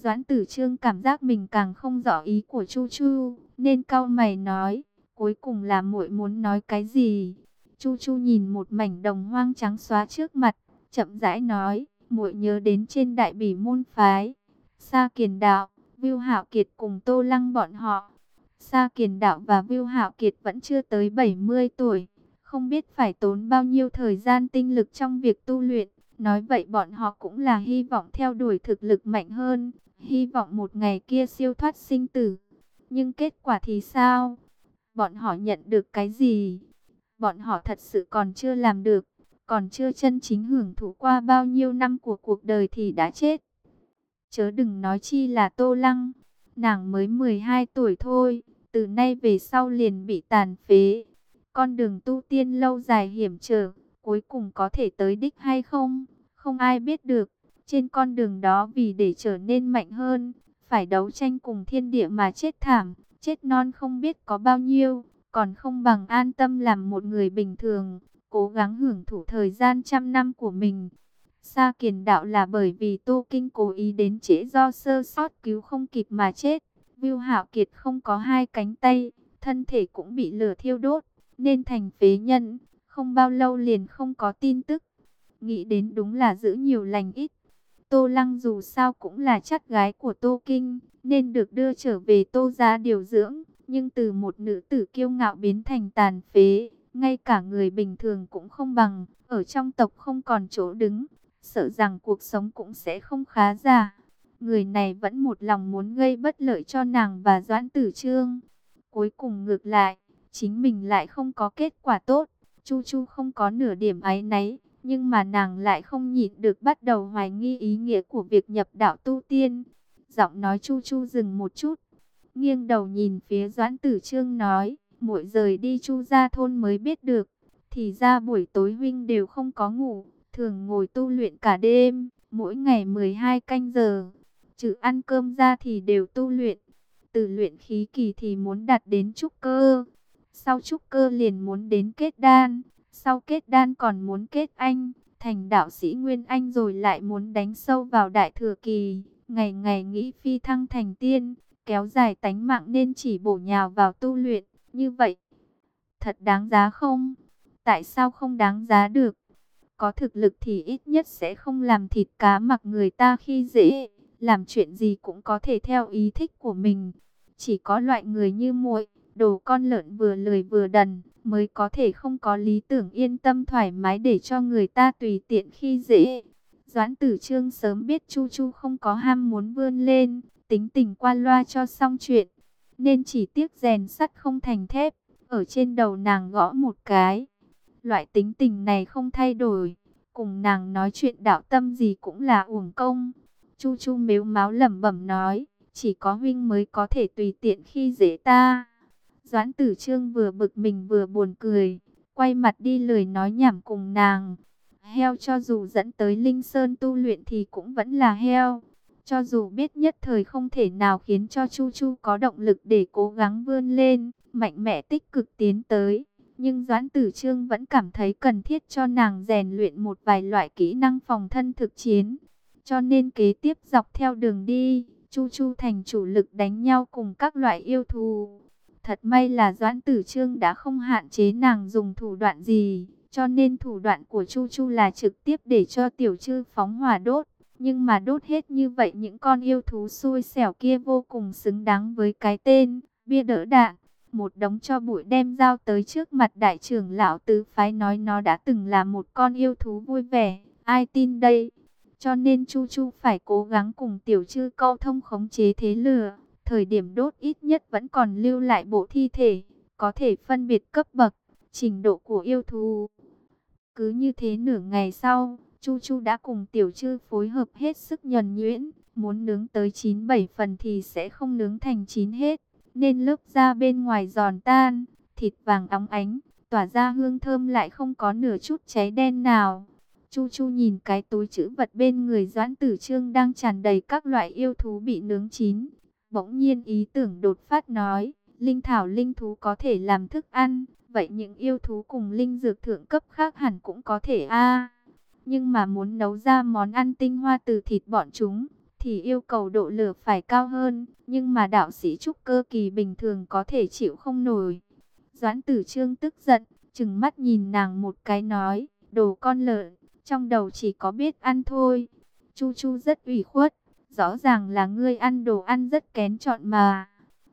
Doãn tử trương cảm giác mình càng không rõ ý của Chu Chu, nên cau mày nói, cuối cùng là muội muốn nói cái gì? Chu Chu nhìn một mảnh đồng hoang trắng xóa trước mặt, chậm rãi nói, muội nhớ đến trên đại bỉ môn phái, Sa Kiền Đạo, Viu Hạo Kiệt cùng Tô Lăng bọn họ. Sa Kiền Đạo và Viu Hạo Kiệt vẫn chưa tới 70 tuổi, không biết phải tốn bao nhiêu thời gian tinh lực trong việc tu luyện. Nói vậy bọn họ cũng là hy vọng theo đuổi thực lực mạnh hơn, hy vọng một ngày kia siêu thoát sinh tử. Nhưng kết quả thì sao? Bọn họ nhận được cái gì? Bọn họ thật sự còn chưa làm được, còn chưa chân chính hưởng thụ qua bao nhiêu năm của cuộc đời thì đã chết. Chớ đừng nói chi là Tô Lăng, nàng mới 12 tuổi thôi, từ nay về sau liền bị tàn phế. Con đường tu tiên lâu dài hiểm trở, cuối cùng có thể tới đích hay không, không ai biết được. Trên con đường đó vì để trở nên mạnh hơn, phải đấu tranh cùng thiên địa mà chết thảm, chết non không biết có bao nhiêu, còn không bằng an tâm làm một người bình thường, cố gắng hưởng thụ thời gian trăm năm của mình. Sa kiền đạo là bởi vì Tô Kinh cố ý đến trễ do sơ sót cứu không kịp mà chết. Viu Hạo Kiệt không có hai cánh tay, thân thể cũng bị lửa thiêu đốt, nên thành phế nhân, không bao lâu liền không có tin tức. Nghĩ đến đúng là giữ nhiều lành ít, Tô Lăng dù sao cũng là chắc gái của Tô Kinh, nên được đưa trở về Tô gia điều dưỡng. Nhưng từ một nữ tử kiêu ngạo biến thành tàn phế, ngay cả người bình thường cũng không bằng, ở trong tộc không còn chỗ đứng, sợ rằng cuộc sống cũng sẽ không khá giả. Người này vẫn một lòng muốn gây bất lợi cho nàng và Doãn Tử Trương. Cuối cùng ngược lại, chính mình lại không có kết quả tốt. Chu Chu không có nửa điểm áy náy, nhưng mà nàng lại không nhịn được bắt đầu hoài nghi ý nghĩa của việc nhập đạo tu tiên. Giọng nói Chu Chu dừng một chút, nghiêng đầu nhìn phía Doãn Tử Trương nói, muội rời đi Chu gia thôn mới biết được, thì ra buổi tối huynh đều không có ngủ, thường ngồi tu luyện cả đêm, mỗi ngày 12 canh giờ, trừ ăn cơm ra thì đều tu luyện. Từ luyện khí kỳ thì muốn đạt đến trúc cơ, sau trúc cơ liền muốn đến kết đan, sau kết đan còn muốn kết anh, thành đạo sĩ Nguyên Anh rồi lại muốn đánh sâu vào đại thừa kỳ, ngày ngày nghĩ phi thăng thành tiên, kéo dài tánh mạng nên chỉ bổ nhào vào tu luyện, như vậy. Thật đáng giá không? Tại sao không đáng giá được? Có thực lực thì ít nhất sẽ không làm thịt cá mặc người ta khi dễ, làm chuyện gì cũng có thể theo ý thích của mình. Chỉ có loại người như muội, đồ con lợn vừa lười vừa đần, mới có thể không có lý tưởng yên tâm thoải mái để cho người ta tùy tiện khi dễ. Doãn tử trương sớm biết Chu Chu không có ham muốn vươn lên, tính tình qua loa cho xong chuyện, nên chỉ tiếc rèn sắt không thành thép, ở trên đầu nàng gõ một cái. Loại tính tình này không thay đổi, cùng nàng nói chuyện đạo tâm gì cũng là uổng công. Chu Chu mếu máu lẩm bẩm nói, chỉ có huynh mới có thể tùy tiện khi dễ ta. Doãn tử trương vừa bực mình vừa buồn cười, quay mặt đi lời nói nhảm cùng nàng. Heo cho dù dẫn tới Linh Sơn tu luyện thì cũng vẫn là heo. Cho dù biết nhất thời không thể nào khiến cho Chu Chu có động lực để cố gắng vươn lên, mạnh mẽ tích cực tiến tới. Nhưng Doãn Tử Trương vẫn cảm thấy cần thiết cho nàng rèn luyện một vài loại kỹ năng phòng thân thực chiến. Cho nên kế tiếp dọc theo đường đi, Chu Chu thành chủ lực đánh nhau cùng các loại yêu thù. Thật may là Doãn Tử Trương đã không hạn chế nàng dùng thủ đoạn gì, cho nên thủ đoạn của Chu Chu là trực tiếp để cho tiểu trư phóng hỏa đốt. Nhưng mà đốt hết như vậy những con yêu thú xui xẻo kia vô cùng xứng đáng với cái tên, bia đỡ đạn. Một đống cho bụi đem giao tới trước mặt đại trưởng lão tứ phái nói nó đã từng là một con yêu thú vui vẻ, ai tin đây? Cho nên Chu Chu phải cố gắng cùng tiểu Trư câu thông khống chế thế lửa. Thời điểm đốt ít nhất vẫn còn lưu lại bộ thi thể, có thể phân biệt cấp bậc, trình độ của yêu thú. Cứ như thế nửa ngày sau, Chu Chu đã cùng tiểu Trư phối hợp hết sức nhuần nhuyễn, muốn nướng tới 9-7 phần thì sẽ không nướng thành chín hết, nên lớp da bên ngoài giòn tan, thịt vàng óng ánh, tỏa ra hương thơm lại không có nửa chút cháy đen nào. Chu Chu nhìn cái túi chữ vật bên người Doãn Tử Trương đang tràn đầy các loại yêu thú bị nướng chín. Bỗng nhiên ý tưởng đột phát nói, linh thảo linh thú có thể làm thức ăn, vậy những yêu thú cùng linh dược thượng cấp khác hẳn cũng có thể a nhưng mà muốn nấu ra món ăn tinh hoa từ thịt bọn chúng, thì yêu cầu độ lửa phải cao hơn. Nhưng mà đạo sĩ trúc cơ kỳ bình thường có thể chịu không nổi. Doãn tử trương tức giận, chừng mắt nhìn nàng một cái nói, đồ con lợn, trong đầu chỉ có biết ăn thôi. Chu Chu rất ủy khuất, rõ ràng là ngươi ăn đồ ăn rất kén chọn mà.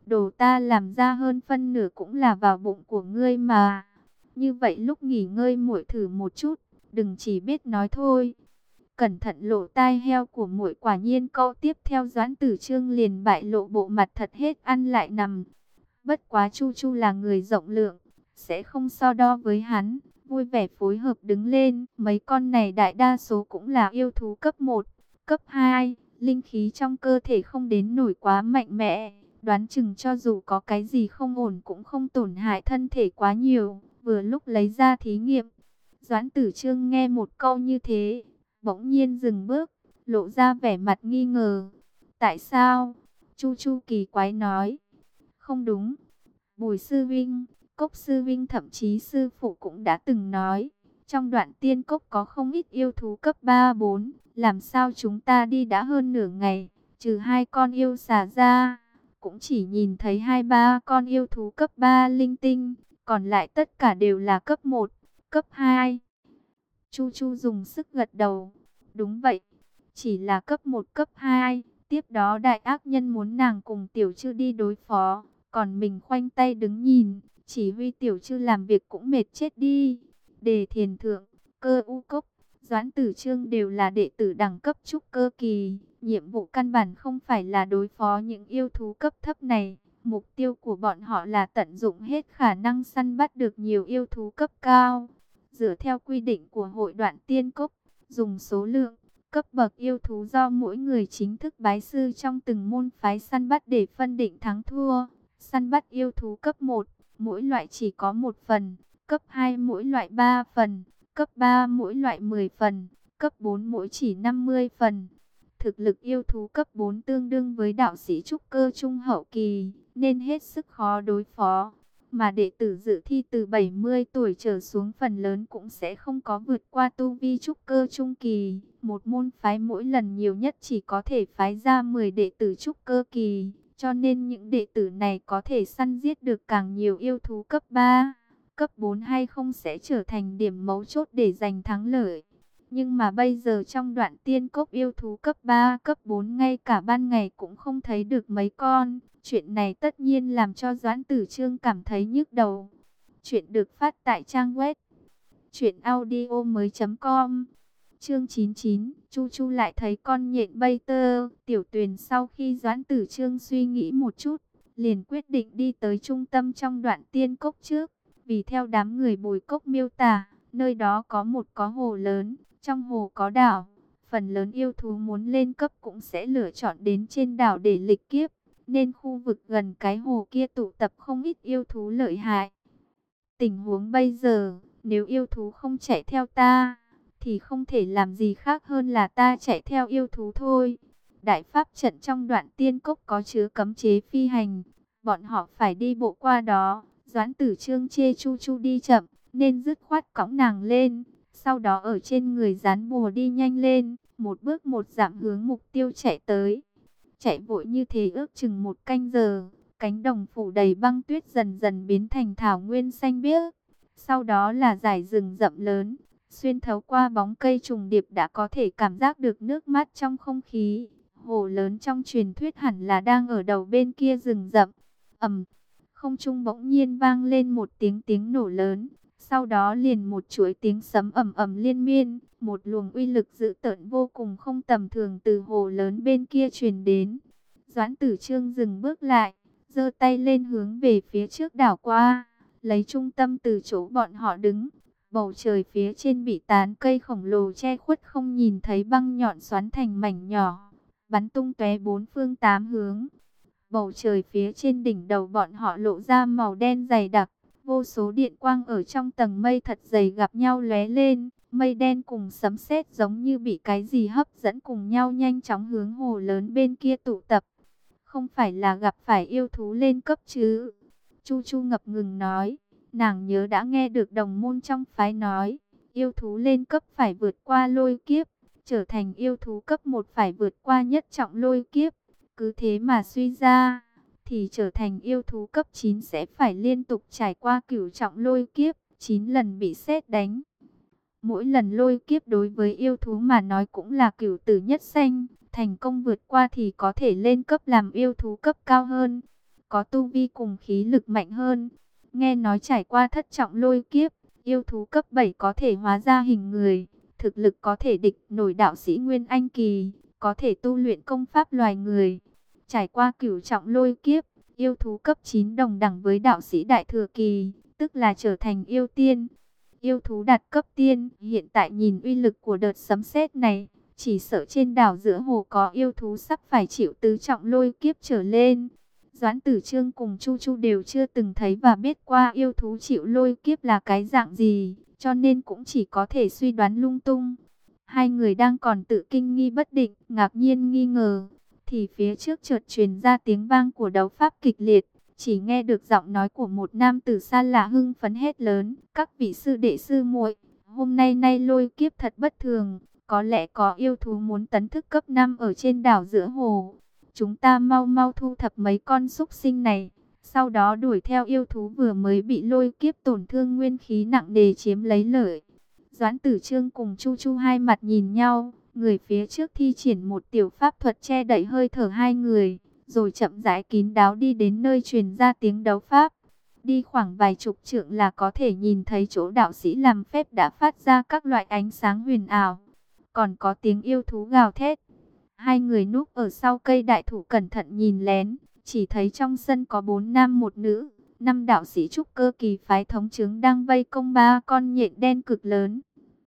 Đồ ta làm ra hơn phân nửa cũng là vào bụng của ngươi mà. Như vậy lúc nghỉ ngơi muội thử một chút, đừng chỉ biết nói thôi. Cẩn thận lộ tai heo của muội quả nhiên câu tiếp theo doãn tử trương liền bại lộ bộ mặt thật hết ăn lại nằm. Bất quá Chu Chu là người rộng lượng, sẽ không so đo với hắn, vui vẻ phối hợp đứng lên. Mấy con này đại đa số cũng là yêu thú cấp 1, cấp 2, linh khí trong cơ thể không đến nổi quá mạnh mẽ. Đoán chừng cho dù có cái gì không ổn cũng không tổn hại thân thể quá nhiều, vừa lúc lấy ra thí nghiệm. Doãn tử trương nghe một câu như thế, bỗng nhiên dừng bước, lộ ra vẻ mặt nghi ngờ. Tại sao? Chu Chu kỳ quái nói. Không đúng. Bùi sư vinh, cốc sư vinh thậm chí sư phụ cũng đã từng nói. Trong đoạn tiên cốc có không ít yêu thú cấp 3-4. Làm sao chúng ta đi đã hơn nửa ngày, trừ hai con yêu xà ra. Cũng chỉ nhìn thấy hai ba con yêu thú cấp 3 linh tinh. Còn lại tất cả đều là cấp 1 cấp 2. Chu Chu dùng sức gật đầu. Đúng vậy, chỉ là cấp 1 cấp 2. Tiếp đó đại ác nhân muốn nàng cùng tiểu chư đi đối phó. Còn mình khoanh tay đứng nhìn, chỉ huy tiểu chư làm việc cũng mệt chết đi. Đề thiền thượng, cơ u cốc, doãn tử trương đều là đệ tử đẳng cấp trúc cơ kỳ. Nhiệm vụ căn bản không phải là đối phó những yêu thú cấp thấp này, Mục tiêu của bọn họ là tận dụng hết khả năng săn bắt được nhiều yêu thú cấp cao. Dựa theo quy định của hội đoạn tiên cốc, dùng số lượng, cấp bậc yêu thú do mỗi người chính thức bái sư trong từng môn phái săn bắt để phân định thắng thua. Săn bắt yêu thú cấp 1, mỗi loại chỉ có một phần, cấp 2 mỗi loại 3 phần, cấp 3 mỗi loại 10 phần, cấp 4 mỗi chỉ 50 phần. Thực lực yêu thú cấp 4 tương đương với đạo sĩ trúc cơ trung hậu kỳ, nên hết sức khó đối phó. Mà đệ tử dự thi từ 70 tuổi trở xuống phần lớn cũng sẽ không có vượt qua tu vi trúc cơ trung kỳ. Một môn phái mỗi lần nhiều nhất chỉ có thể phái ra 10 đệ tử trúc cơ kỳ. Cho nên những đệ tử này có thể săn giết được càng nhiều yêu thú cấp 3, cấp 4 hay không sẽ trở thành điểm mấu chốt để giành thắng lợi. Nhưng mà bây giờ trong đoạn tiên cốc yêu thú cấp 3, cấp 4 ngay cả ban ngày cũng không thấy được mấy con. Chuyện này tất nhiên làm cho Doãn Tử Trương cảm thấy nhức đầu. Chuyện được phát tại trang web truyệnaudiomoi.com. Chương 99, Chu Chu lại thấy con nhện bay tơ, tiểu tuyền sau khi Doãn Tử Trương suy nghĩ một chút, liền quyết định đi tới trung tâm trong đoạn tiên cốc trước, vì theo đám người bồi cốc miêu tả, nơi đó có một có hồ lớn, trong hồ có đảo, phần lớn yêu thú muốn lên cấp cũng sẽ lựa chọn đến trên đảo để lịch kiếp, nên khu vực gần cái hồ kia tụ tập không ít yêu thú lợi hại. Tình huống bây giờ, nếu yêu thú không chạy theo ta, thì không thể làm gì khác hơn là ta chạy theo yêu thú thôi. Đại pháp trận trong đoạn tiên cốc có chứa cấm chế phi hành, bọn họ phải đi bộ qua đó. Doãn tử trương chê chu chu đi chậm, nên dứt khoát cõng nàng lên. Sau đó ở trên người dán bùa đi nhanh lên, một bước một giảm hướng mục tiêu chạy tới. Chạy vội như thế ước chừng một canh giờ, cánh đồng phủ đầy băng tuyết dần dần biến thành thảo nguyên xanh biếc. Sau đó là dải rừng rậm lớn, xuyên thấu qua bóng cây trùng điệp đã có thể cảm giác được nước mắt trong không khí. Hồ lớn trong truyền thuyết hẳn là đang ở đầu bên kia rừng rậm. ầm, không trung bỗng nhiên vang lên một tiếng tiếng nổ lớn, sau đó liền một chuỗi tiếng sấm ầm ầm liên miên, một luồng uy lực dữ tợn vô cùng không tầm thường từ hồ lớn bên kia truyền đến. Doãn Tử Trương dừng bước lại, giơ tay lên hướng về phía trước đảo qua, lấy trung tâm từ chỗ bọn họ đứng. Bầu trời phía trên bị tán cây khổng lồ che khuất không nhìn thấy băng nhọn xoắn thành mảnh nhỏ, bắn tung tóe bốn phương tám hướng. Bầu trời phía trên đỉnh đầu bọn họ lộ ra màu đen dày đặc, Vô số điện quang ở trong tầng mây thật dày gặp nhau lóe lên, mây đen cùng sấm sét giống như bị cái gì hấp dẫn cùng nhau nhanh chóng hướng hồ lớn bên kia tụ tập. Không phải là gặp phải yêu thú lên cấp chứ? Chu Chu ngập ngừng nói, nàng nhớ đã nghe được đồng môn trong phái nói, yêu thú lên cấp phải vượt qua lôi kiếp, trở thành yêu thú cấp 1 phải vượt qua nhất trọng lôi kiếp. Cứ thế mà suy ra, thì trở thành yêu thú cấp 9 sẽ phải liên tục trải qua cửu trọng lôi kiếp, 9 lần bị xét đánh. Mỗi lần lôi kiếp đối với yêu thú mà nói cũng là cửu tử nhất sanh, thành công vượt qua thì có thể lên cấp làm yêu thú cấp cao hơn, có tu vi cùng khí lực mạnh hơn. Nghe nói trải qua thất trọng lôi kiếp, yêu thú cấp 7 có thể hóa ra hình người, thực lực có thể địch nổi đạo sĩ Nguyên Anh Kỳ, có thể tu luyện công pháp loài người. Trải qua cửu trọng lôi kiếp, yêu thú cấp 9 đồng đẳng với đạo sĩ đại thừa kỳ, tức là trở thành yêu tiên. Yêu thú đạt cấp tiên, hiện tại nhìn uy lực của đợt sấm sét này, chỉ sợ trên đảo giữa hồ có yêu thú sắp phải chịu tứ trọng lôi kiếp trở lên. Doãn Tử Trương cùng Chu Chu đều chưa từng thấy và biết qua yêu thú chịu lôi kiếp là cái dạng gì, cho nên cũng chỉ có thể suy đoán lung tung. Hai người đang còn tự kinh nghi bất định, ngạc nhiên nghi ngờ, thì phía trước chợt truyền ra tiếng vang của đấu pháp kịch liệt, chỉ nghe được giọng nói của một nam tử xa lạ hưng phấn hết lớn, các vị sư đệ sư muội, hôm nay nay lôi kiếp thật bất thường, có lẽ có yêu thú muốn tấn thức cấp 5 ở trên đảo giữa hồ. Chúng ta mau mau thu thập mấy con súc sinh này, sau đó đuổi theo yêu thú vừa mới bị lôi kiếp tổn thương nguyên khí nặng đề chiếm lấy lợi. Doãn tử trương cùng Chu Chu hai mặt nhìn nhau, Người phía trước thi triển một tiểu pháp thuật che đậy hơi thở hai người, rồi chậm rãi kín đáo đi đến nơi truyền ra tiếng đấu pháp. Đi khoảng vài chục trượng là có thể nhìn thấy chỗ đạo sĩ làm phép đã phát ra các loại ánh sáng huyền ảo. Còn có tiếng yêu thú gào thét. Hai người núp ở sau cây đại thụ cẩn thận nhìn lén, chỉ thấy trong sân có bốn nam một nữ, năm đạo sĩ trúc cơ kỳ phái thống chứng đang vây công ba con nhện đen cực lớn.